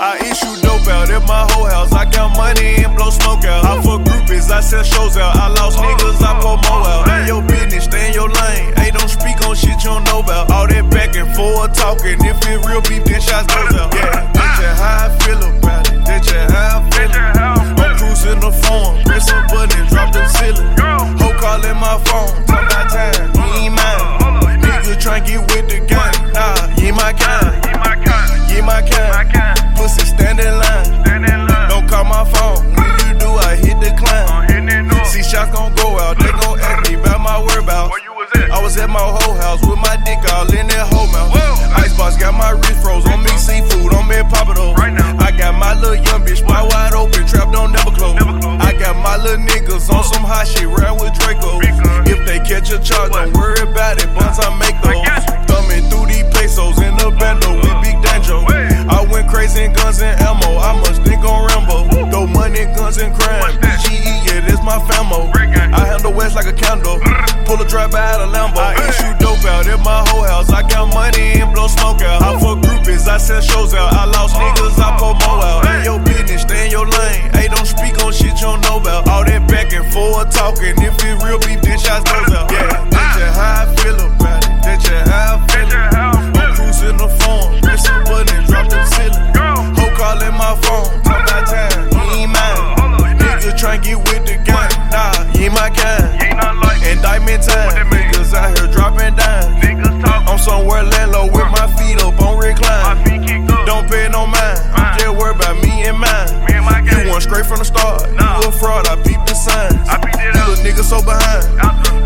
I issue dope out at my whole house. I count money and blow smoke out. I fuck groupies, I sell shows out. I lost niggas, I pull more out. In your business, stay in your lane. Hey, don't speak on shit you don't know about. All that back and forth talking. If it real beef, then shots goes house with my dick all in that whole mouth. Icebox got my wrist froze on me seafood, on me Pappadeaux. I got my little young bitch wide wide open, trap don't never close. I got my little niggas on some hot shit, round with Draco. If they catch a charge, don't worry about it, once I make those. Thumbing through these pesos in the bando with Big Danjo. I went crazy in guns and ammo, I must think on Rambo. Throw money, guns and crime. BGE, yeah, this my famo. Handle West like a candle. Pull a drive out of Lambo. I issue dope out at my whole house. I count money and blow smoke out. I fuck groupies, I sell shows out. I lost uh. niggas, I pull more out. In your business, stay in your lane. Hey, don't speak on shit you don't know about. All that back and forth talking. If it real beef, then shots goes out. Yeah, straight from the start, you a fraud, I beat the signs. You little nigga so behind,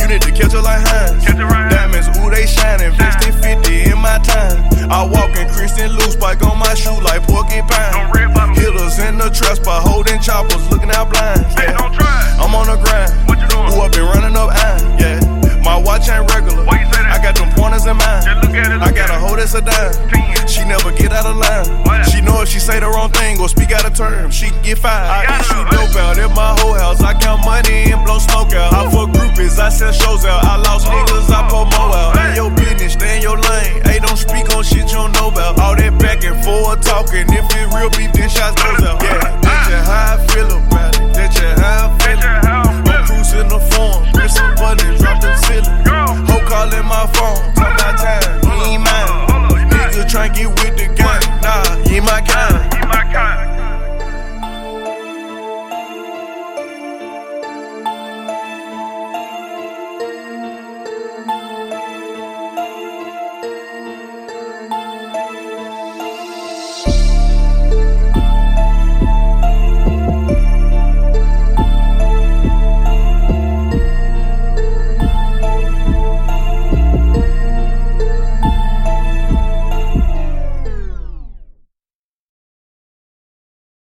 you need to catch her like Hines. Diamonds, ooh, they shining, investing 50 in my time. I walk in Christian loose, spike on my shoe like porcupine. Hitters in the trap spot, holding choppers, looking out blind. Yeah. I'm on the grind. What you doing? Ooh, I been running up iron. Yeah. My watch ain't regular. I got them pointers in mind. I got a hoe that's a dime. She never get out of line. She know if she say the wrong thing or speak out of turn, she can get fired. I issue dope out at my whole house. I count money and blow smoke out. I fuck groupies, I sell shows out. I lost niggas,